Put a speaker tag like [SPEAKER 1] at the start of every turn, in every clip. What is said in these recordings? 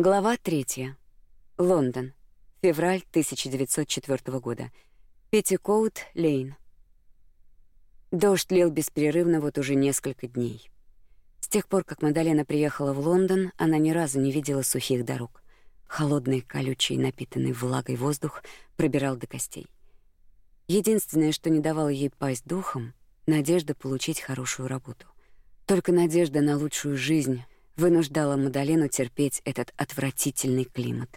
[SPEAKER 1] Глава 3. Лондон. Февраль 1904 года. Петтикоут Лейн. Дождь лил беспрерывно вот уже несколько дней. С тех пор, как Мадалена приехала в Лондон, она ни разу не видела сухих дорог. Холодный, колючий, напитанный влагой воздух пробирал до костей. Единственное, что не давало ей пасть духом надежда получить хорошую работу. Только надежда на лучшую жизнь вынуждала Мадалену терпеть этот отвратительный климат.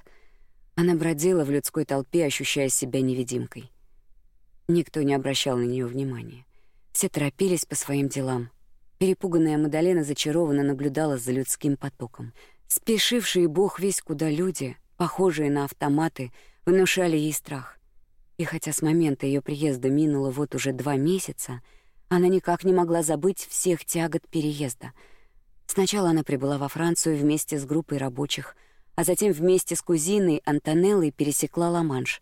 [SPEAKER 1] Она бродила в людской толпе, ощущая себя невидимкой. Никто не обращал на нее внимания. Все торопились по своим делам. Перепуганная Мадалена зачарованно наблюдала за людским потоком. Спешившие бог весь куда люди, похожие на автоматы, внушали ей страх. И хотя с момента ее приезда минуло вот уже два месяца, она никак не могла забыть всех тягот переезда — Сначала она прибыла во Францию вместе с группой рабочих, а затем вместе с кузиной Антонеллой пересекла Ла-Манш.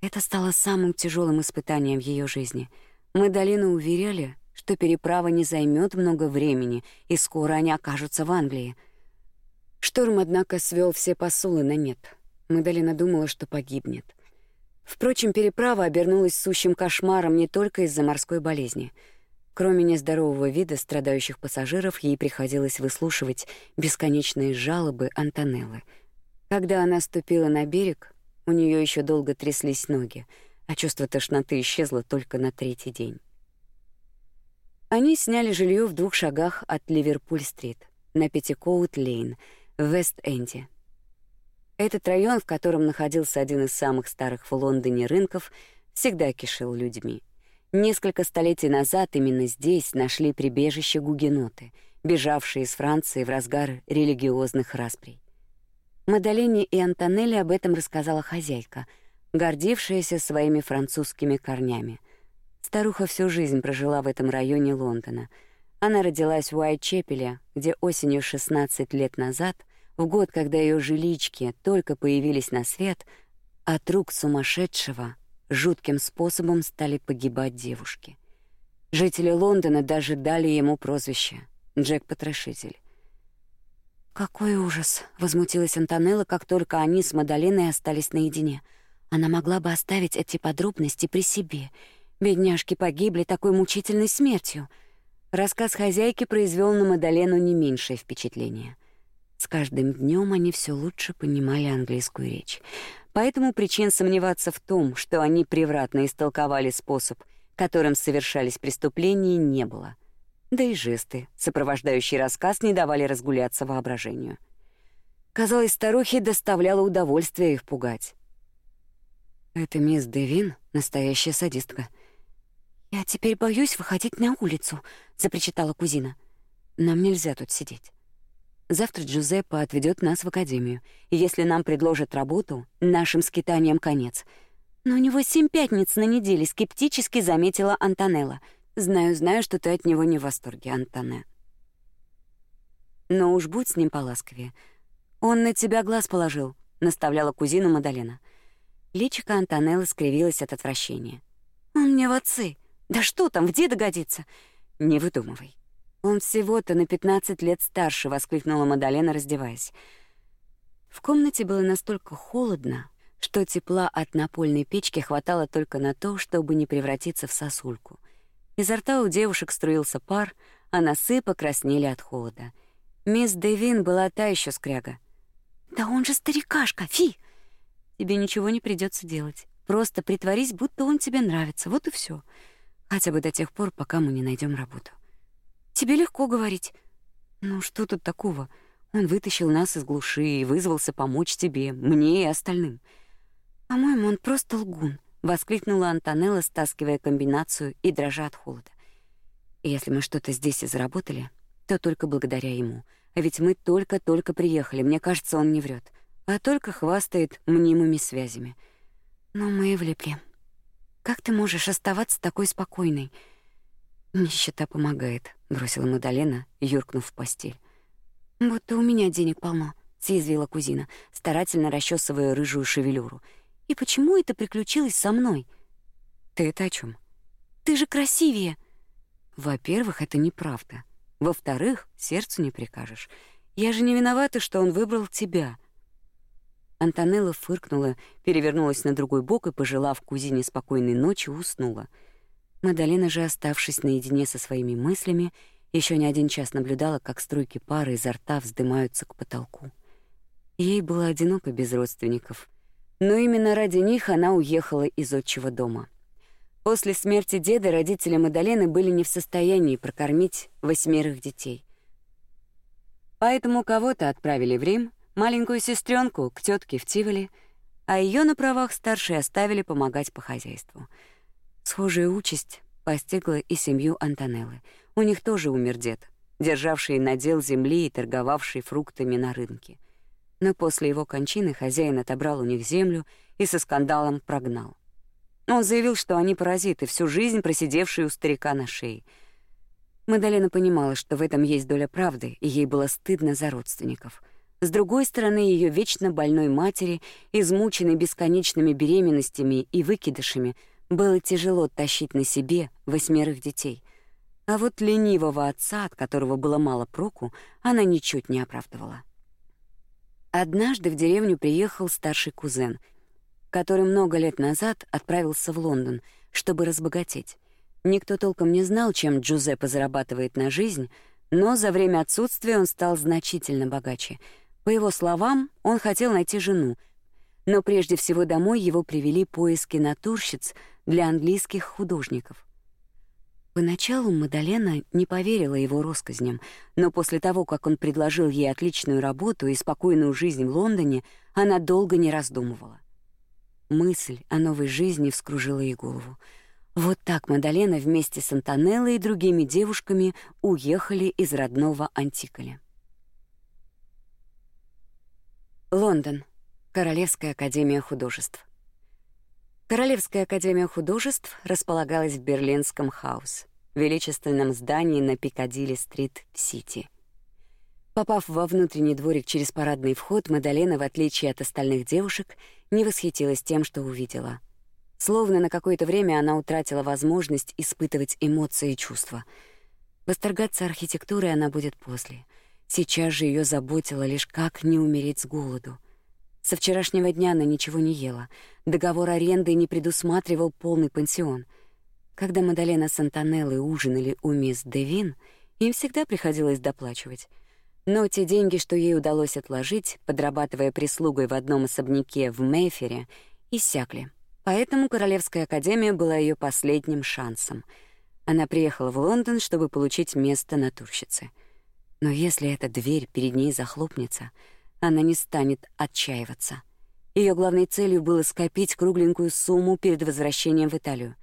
[SPEAKER 1] Это стало самым тяжелым испытанием в ее жизни. Мы Долина уверяли, что переправа не займет много времени, и скоро они окажутся в Англии. Шторм, однако, свел все посулы на нет. Мадалина думала, что погибнет. Впрочем, переправа обернулась сущим кошмаром не только из-за морской болезни — Кроме нездорового вида страдающих пассажиров, ей приходилось выслушивать бесконечные жалобы Антонеллы. Когда она ступила на берег, у нее еще долго тряслись ноги, а чувство тошноты исчезло только на третий день. Они сняли жилье в двух шагах от Ливерпуль-стрит, на Петтикоут-лейн, в Вест-Энде. Этот район, в котором находился один из самых старых в Лондоне рынков, всегда кишел людьми. Несколько столетий назад именно здесь нашли прибежище гугеноты, бежавшие из Франции в разгар религиозных расприй. Мадалине и Антонелли об этом рассказала хозяйка, гордившаяся своими французскими корнями. Старуха всю жизнь прожила в этом районе Лондона. Она родилась в Уайтчепеле, где осенью 16 лет назад, в год, когда ее жилички только появились на свет, от рук сумасшедшего жутким способом стали погибать девушки. Жители Лондона даже дали ему прозвище Джек-потрошитель. Какой ужас, возмутилась Антонелла, как только они с Мадалиной остались наедине. Она могла бы оставить эти подробности при себе. Бедняжки погибли такой мучительной смертью. Рассказ хозяйки произвел на Мадалену не меньшее впечатление. С каждым днем они все лучше понимали английскую речь. Поэтому причин сомневаться в том, что они превратно истолковали способ, которым совершались преступления, не было. Да и жесты, сопровождающие рассказ, не давали разгуляться воображению. Казалось, старухе доставляло удовольствие их пугать. Это мисс Девин, настоящая садистка. Я теперь боюсь выходить на улицу, запричитала кузина. Нам нельзя тут сидеть. Завтра Джузеппе отведет нас в академию, и если нам предложат работу, нашим скитаниям конец. Но у него семь пятниц на неделе, скептически заметила Антонелла. Знаю, знаю, что ты от него не в восторге, Антоне. Но уж будь с ним поласковее. Он на тебя глаз положил, наставляла кузина Мадалена. Личико Антонеллы скривилось от отвращения. Он мне в отцы. Да что там, в деда годится. Не выдумывай. Он всего-то на 15 лет старше, воскликнула Мадалена, раздеваясь. В комнате было настолько холодно, что тепла от напольной печки хватало только на то, чтобы не превратиться в сосульку. Изо рта у девушек струился пар, а носы покраснели от холода. Мисс Дэвин была та еще скряга. Да он же старикашка, фи. Тебе ничего не придется делать. Просто притворись, будто он тебе нравится. Вот и все. Хотя бы до тех пор, пока мы не найдем работу. Тебе легко говорить. Ну что тут такого? Он вытащил нас из глуши и вызвался помочь тебе, мне и остальным. По-моему, он просто лгун, воскликнула Антонелла, стаскивая комбинацию и дрожа от холода. Если мы что-то здесь и заработали, то только благодаря ему. А ведь мы только-только приехали. Мне кажется, он не врет, а только хвастает мнимыми связями. Но мы и влипли. Как ты можешь оставаться такой спокойной? Нищета помогает, бросила Мадалена, юркнув в постель. И у меня денег полно, съязвила кузина, старательно расчесывая рыжую шевелюру. И почему это приключилось со мной? Ты это о чем? Ты же красивее. Во-первых, это неправда. Во-вторых, сердцу не прикажешь. Я же не виновата, что он выбрал тебя. Антонелла фыркнула, перевернулась на другой бок и, пожелав кузине спокойной ночи, уснула. Мадалена же, оставшись наедине со своими мыслями, еще не один час наблюдала, как струйки пары изо рта вздымаются к потолку. Ей было одиноко без родственников, но именно ради них она уехала из отчего дома. После смерти деда родители Мадалены были не в состоянии прокормить восьмерых детей. Поэтому кого-то отправили в Рим, маленькую сестренку к тетке в Тиволи, а ее на правах старшей оставили помогать по хозяйству. Схожая участь постигла и семью Антонеллы. У них тоже умер дед, державший надел земли и торговавший фруктами на рынке. Но после его кончины хозяин отобрал у них землю и со скандалом прогнал. Он заявил, что они паразиты, всю жизнь просидевшие у старика на шее. Мадалена понимала, что в этом есть доля правды, и ей было стыдно за родственников — с другой стороны, ее вечно больной матери, измученной бесконечными беременностями и выкидышами, было тяжело тащить на себе восьмерых детей. А вот ленивого отца, от которого было мало проку, она ничуть не оправдывала. Однажды в деревню приехал старший кузен, который много лет назад отправился в Лондон, чтобы разбогатеть. Никто толком не знал, чем Джузеппе зарабатывает на жизнь, но за время отсутствия он стал значительно богаче — по его словам, он хотел найти жену, но прежде всего домой его привели поиски натурщиц для английских художников. Поначалу Мадалена не поверила его россказням, но после того, как он предложил ей отличную работу и спокойную жизнь в Лондоне, она долго не раздумывала. Мысль о новой жизни вскружила ей голову. Вот так Мадалена вместе с Антонеллой и другими девушками уехали из родного Антиколя. Лондон. Королевская академия художеств. Королевская академия художеств располагалась в Берлинском хаус, величественном здании на Пикадилли-стрит в Сити. Попав во внутренний дворик через парадный вход, Мадалена, в отличие от остальных девушек, не восхитилась тем, что увидела. Словно на какое-то время она утратила возможность испытывать эмоции и чувства. Восторгаться архитектурой она будет после — Сейчас же ее заботило лишь как не умереть с голоду. Со вчерашнего дня она ничего не ела. Договор аренды не предусматривал полный пансион. Когда Мадалена с Антонеллой ужинали у мисс Девин, им всегда приходилось доплачивать. Но те деньги, что ей удалось отложить, подрабатывая прислугой в одном особняке в Мейфере, иссякли. Поэтому Королевская академия была ее последним шансом. Она приехала в Лондон, чтобы получить место натурщицы — но если эта дверь перед ней захлопнется, она не станет отчаиваться. Ее главной целью было скопить кругленькую сумму перед возвращением в Италию.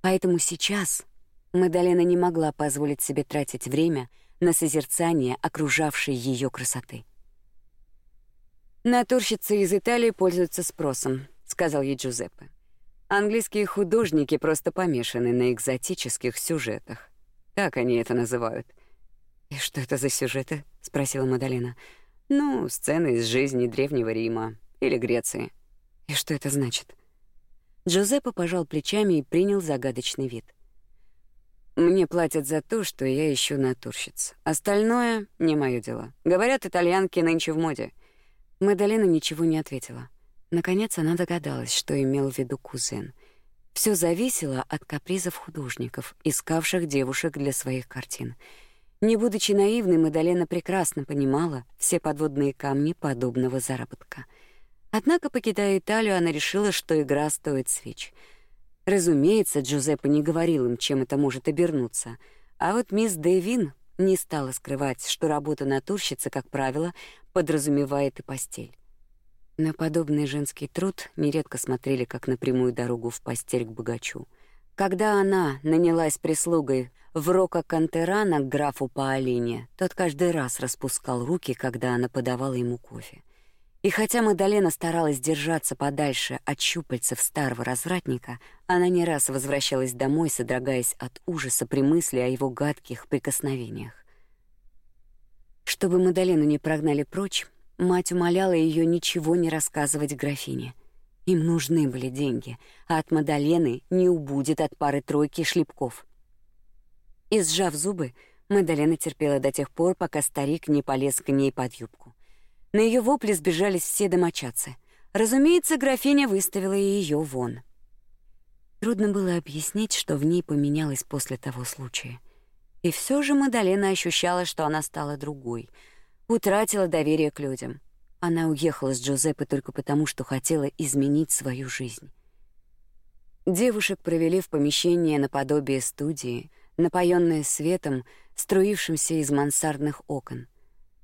[SPEAKER 1] Поэтому сейчас Мадалена не могла позволить себе тратить время на созерцание окружавшей ее красоты. «Натурщицы из Италии пользуются спросом», — сказал ей Джузеппе. «Английские художники просто помешаны на экзотических сюжетах. Так они это называют. «И что это за сюжеты?» — спросила Мадалина. «Ну, сцены из жизни Древнего Рима или Греции». «И что это значит?» Джузеппе пожал плечами и принял загадочный вид. «Мне платят за то, что я ищу натурщиц. Остальное — не мое дело. Говорят, итальянки нынче в моде». Мадалина ничего не ответила. Наконец она догадалась, что имел в виду кузен. Все зависело от капризов художников, искавших девушек для своих картин — не будучи наивной, Мадалена прекрасно понимала все подводные камни подобного заработка. Однако, покидая Италию, она решила, что игра стоит свеч. Разумеется, Джузеппе не говорил им, чем это может обернуться, а вот мисс Дэвин не стала скрывать, что работа натурщицы, как правило, подразумевает и постель. На подобный женский труд нередко смотрели как на прямую дорогу в постель к богачу. Когда она нанялась прислугой в Рока Кантерана к графу Паолине, тот каждый раз распускал руки, когда она подавала ему кофе. И хотя Мадалена старалась держаться подальше от щупальцев старого развратника, она не раз возвращалась домой, содрогаясь от ужаса при мысли о его гадких прикосновениях. Чтобы Мадалену не прогнали прочь, мать умоляла ее ничего не рассказывать графине. Им нужны были деньги, а от Мадалены не убудет от пары-тройки шлепков. И сжав зубы, Мадалена терпела до тех пор, пока старик не полез к ней под юбку. На ее вопли сбежались все домочадцы. Разумеется, графиня выставила ее вон. Трудно было объяснить, что в ней поменялось после того случая. И все же Мадалена ощущала, что она стала другой, утратила доверие к людям. Она уехала с Джузеппе только потому, что хотела изменить свою жизнь. Девушек провели в помещение наподобие студии, напоенное светом, струившимся из мансардных окон.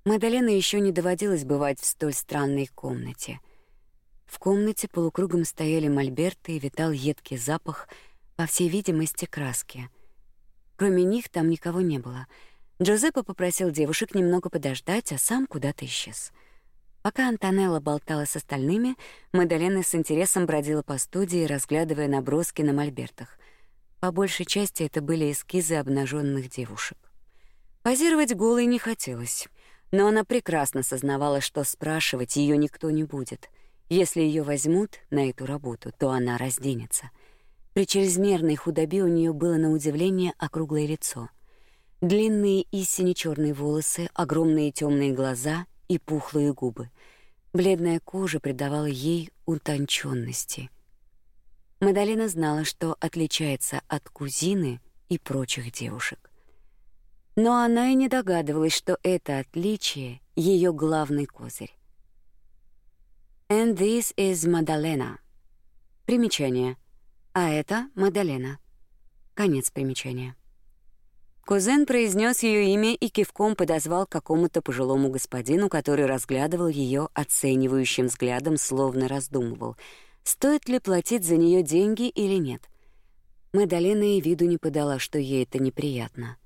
[SPEAKER 1] Мадалена еще не доводилось бывать в столь странной комнате. В комнате полукругом стояли мольберты и витал едкий запах, по всей видимости, краски. Кроме них там никого не было. Джозеппе попросил девушек немного подождать, а сам куда-то исчез. Пока Антонелла болтала с остальными, Мадалена с интересом бродила по студии, разглядывая наброски на мольбертах. По большей части это были эскизы обнаженных девушек. Позировать голой не хотелось, но она прекрасно сознавала, что спрашивать ее никто не будет. Если ее возьмут на эту работу, то она разденется. При чрезмерной худобе у нее было на удивление округлое лицо. Длинные и сине-черные волосы, огромные темные глаза и пухлые губы. Бледная кожа придавала ей утонченности. Мадалина знала, что отличается от кузины и прочих девушек. Но она и не догадывалась, что это отличие — ее главный козырь. And this is Madalena. Примечание. А это Мадалена. Конец примечания. Кузен произнес ее имя и кивком подозвал к какому-то пожилому господину, который разглядывал ее оценивающим взглядом, словно раздумывал, стоит ли платить за нее деньги или нет. Мадалена и виду не подала, что ей это неприятно.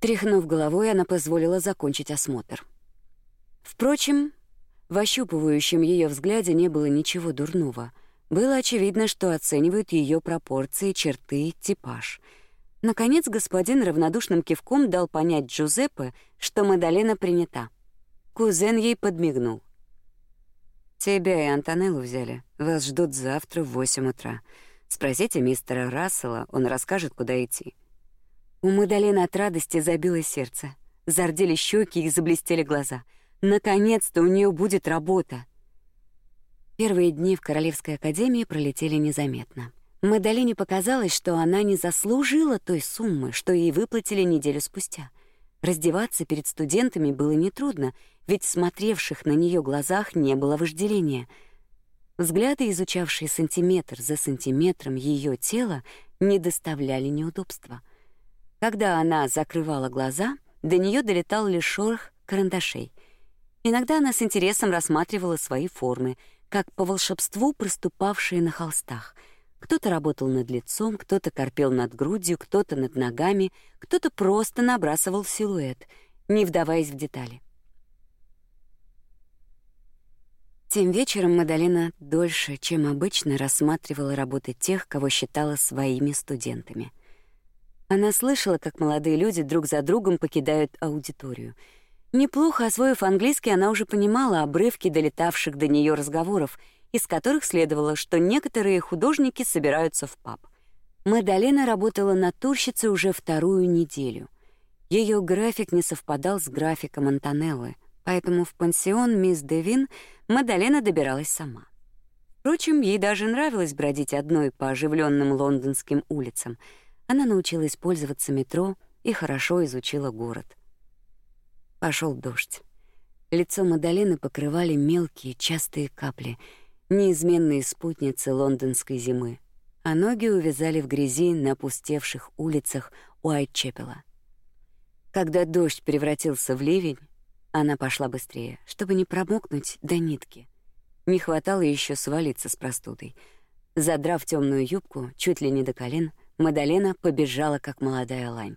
[SPEAKER 1] Тряхнув головой, она позволила закончить осмотр. Впрочем, в ощупывающем ее взгляде не было ничего дурного. Было очевидно, что оценивают ее пропорции, черты, типаж. Наконец, господин равнодушным кивком дал понять Джузеппе, что Мадалена принята. Кузен ей подмигнул. «Тебя и Антонеллу взяли. Вас ждут завтра в восемь утра. Спросите мистера Рассела, он расскажет, куда идти». У Мадалины от радости забилось сердце. Зардели щеки и заблестели глаза. Наконец-то у нее будет работа. Первые дни в Королевской академии пролетели незаметно. Мадалине показалось, что она не заслужила той суммы, что ей выплатили неделю спустя. Раздеваться перед студентами было нетрудно, ведь в смотревших на нее глазах не было вожделения. Взгляды, изучавшие сантиметр за сантиметром ее тело, не доставляли неудобства — когда она закрывала глаза, до нее долетал лишь шорох карандашей. Иногда она с интересом рассматривала свои формы, как по волшебству проступавшие на холстах. Кто-то работал над лицом, кто-то корпел над грудью, кто-то над ногами, кто-то просто набрасывал силуэт, не вдаваясь в детали. Тем вечером Мадалена дольше, чем обычно, рассматривала работы тех, кого считала своими студентами — она слышала, как молодые люди друг за другом покидают аудиторию. Неплохо освоив английский, она уже понимала обрывки долетавших до нее разговоров, из которых следовало, что некоторые художники собираются в паб. Мадалена работала натурщицей уже вторую неделю. Ее график не совпадал с графиком Антонеллы, поэтому в пансион мисс Девин Мадалена добиралась сама. Впрочем, ей даже нравилось бродить одной по оживленным лондонским улицам — она научилась пользоваться метро и хорошо изучила город. Пошел дождь. Лицо Мадалины покрывали мелкие, частые капли, неизменные спутницы лондонской зимы, а ноги увязали в грязи на опустевших улицах Уайтчепела. Когда дождь превратился в ливень, она пошла быстрее, чтобы не промокнуть до нитки. Не хватало еще свалиться с простудой. Задрав темную юбку чуть ли не до колен, Мадалена побежала, как молодая лань.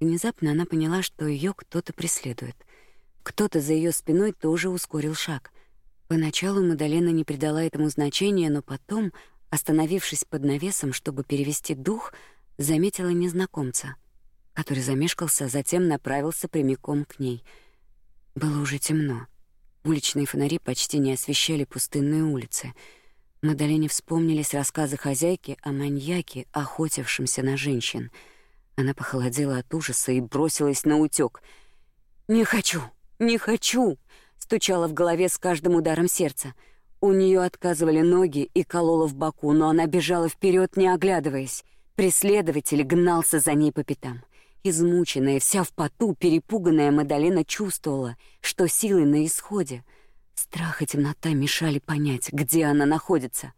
[SPEAKER 1] Внезапно она поняла, что ее кто-то преследует. Кто-то за ее спиной тоже ускорил шаг. Поначалу Мадалена не придала этому значения, но потом, остановившись под навесом, чтобы перевести дух, заметила незнакомца, который замешкался, а затем направился прямиком к ней. Было уже темно. Уличные фонари почти не освещали пустынные улицы — Мадалене вспомнились рассказы хозяйки о маньяке, охотившемся на женщин. Она похолодела от ужаса и бросилась на утёк. «Не хочу! Не хочу!» — стучала в голове с каждым ударом сердца. У нее отказывали ноги и кололо в боку, но она бежала вперед, не оглядываясь. Преследователь гнался за ней по пятам. Измученная, вся в поту, перепуганная Мадалена чувствовала, что силы на исходе. Страх и темнота мешали понять, где она находится.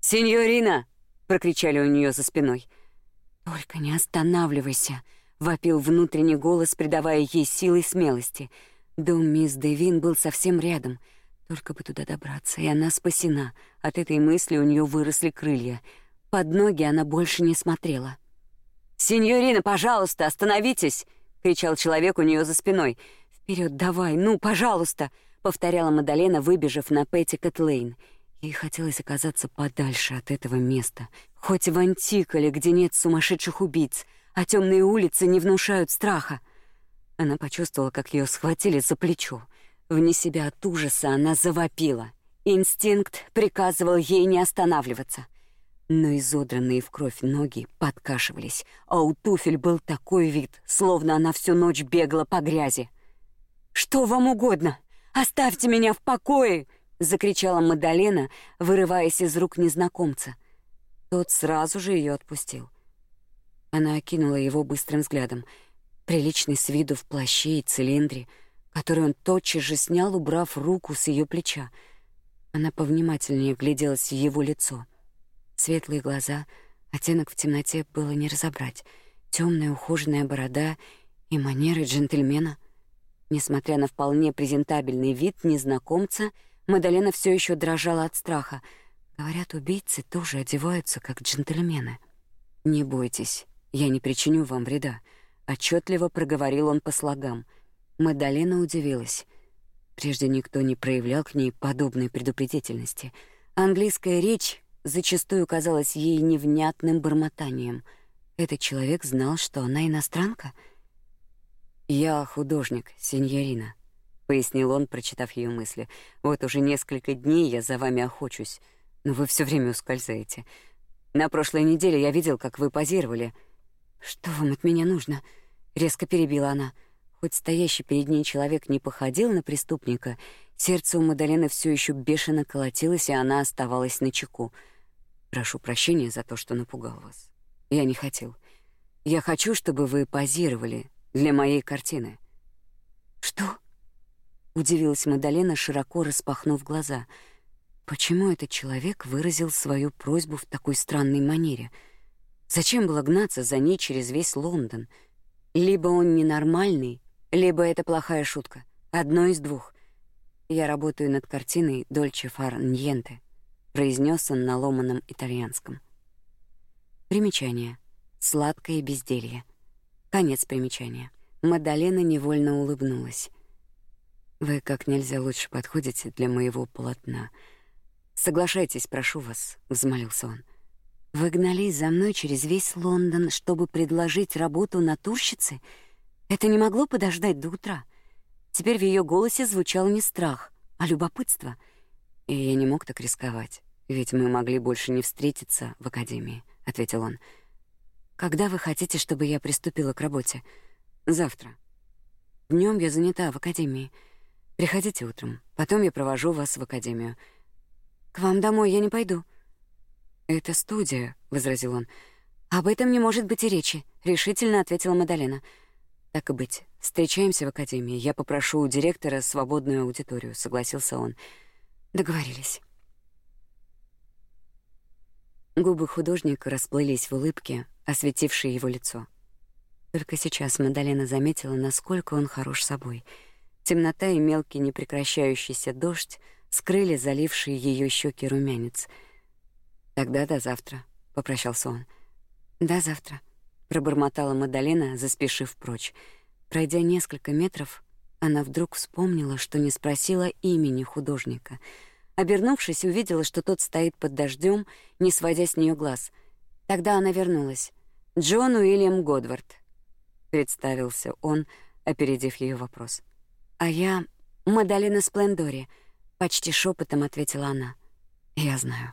[SPEAKER 1] «Сеньорина!» — прокричали у нее за спиной. «Только не останавливайся!» — вопил внутренний голос, придавая ей силы и смелости. Дом мисс Дэвин был совсем рядом. Только бы туда добраться, и она спасена. От этой мысли у нее выросли крылья. Под ноги она больше не смотрела. «Сеньорина, пожалуйста, остановитесь!» — кричал человек у нее за спиной. Вперед, давай, ну, пожалуйста!» — повторяла Мадалена, выбежав на Петтикет Лейн. Ей хотелось оказаться подальше от этого места, хоть в Антиколе, где нет сумасшедших убийц, а темные улицы не внушают страха. Она почувствовала, как ее схватили за плечо. Вне себя от ужаса она завопила. Инстинкт приказывал ей не останавливаться но изодранные в кровь ноги подкашивались, а у туфель был такой вид, словно она всю ночь бегала по грязи. «Что вам угодно? Оставьте меня в покое!» — закричала Мадалена, вырываясь из рук незнакомца. Тот сразу же ее отпустил. Она окинула его быстрым взглядом, приличный с виду в плаще и цилиндре, который он тотчас же снял, убрав руку с ее плеча. Она повнимательнее гляделась в его лицо — Светлые глаза, оттенок в темноте было не разобрать. Темная ухоженная борода и манеры джентльмена. Несмотря на вполне презентабельный вид незнакомца, Мадалена все еще дрожала от страха. Говорят, убийцы тоже одеваются как джентльмены. Не бойтесь, я не причиню вам вреда, отчетливо проговорил он по слогам. Мадалена удивилась. Прежде никто не проявлял к ней подобной предупредительности. Английская речь зачастую казалось ей невнятным бормотанием. Этот человек знал, что она иностранка. «Я художник, сеньорина», — пояснил он, прочитав ее мысли. «Вот уже несколько дней я за вами охочусь, но вы все время ускользаете. На прошлой неделе я видел, как вы позировали». «Что вам от меня нужно?» — резко перебила она. Хоть стоящий перед ней человек не походил на преступника, сердце у Мадалены все еще бешено колотилось, и она оставалась на чеку — Прошу прощения за то, что напугал вас. Я не хотел. Я хочу, чтобы вы позировали для моей картины. Что? Удивилась Мадалена, широко распахнув глаза. Почему этот человек выразил свою просьбу в такой странной манере? Зачем было гнаться за ней через весь Лондон? Либо он ненормальный, либо это плохая шутка. Одно из двух. Я работаю над картиной Дольче фар Ньенте произнес он на ломаном итальянском. Примечание. Сладкое безделье. Конец примечания. Мадалена невольно улыбнулась. Вы как нельзя лучше подходите для моего полотна. Соглашайтесь, прошу вас, взмолился он. Вы гнались за мной через весь Лондон, чтобы предложить работу натурщице? Это не могло подождать до утра. Теперь в ее голосе звучал не страх, а любопытство. И я не мог так рисковать. Ведь мы могли больше не встретиться в академии, ответил он. Когда вы хотите, чтобы я приступила к работе? Завтра. Днем я занята в академии. Приходите утром. Потом я провожу вас в академию. К вам домой я не пойду. Это студия, возразил он. Об этом не может быть и речи, решительно ответила Мадалена. Так и быть. Встречаемся в академии. Я попрошу у директора свободную аудиторию, согласился он. Договорились. Губы художника расплылись в улыбке, осветившей его лицо. Только сейчас Мадалена заметила, насколько он хорош собой. Темнота и мелкий непрекращающийся дождь скрыли заливший ее щеки румянец. Тогда до завтра, попрощался он. До завтра, пробормотала Мадалена, заспешив прочь. Пройдя несколько метров, она вдруг вспомнила, что не спросила имени художника — Обернувшись, увидела, что тот стоит под дождем, не сводя с нее глаз. Тогда она вернулась. Джон Уильям Годвард, представился он, опередив ее вопрос. А я Мадалина Сплендори, почти шепотом ответила она. Я знаю.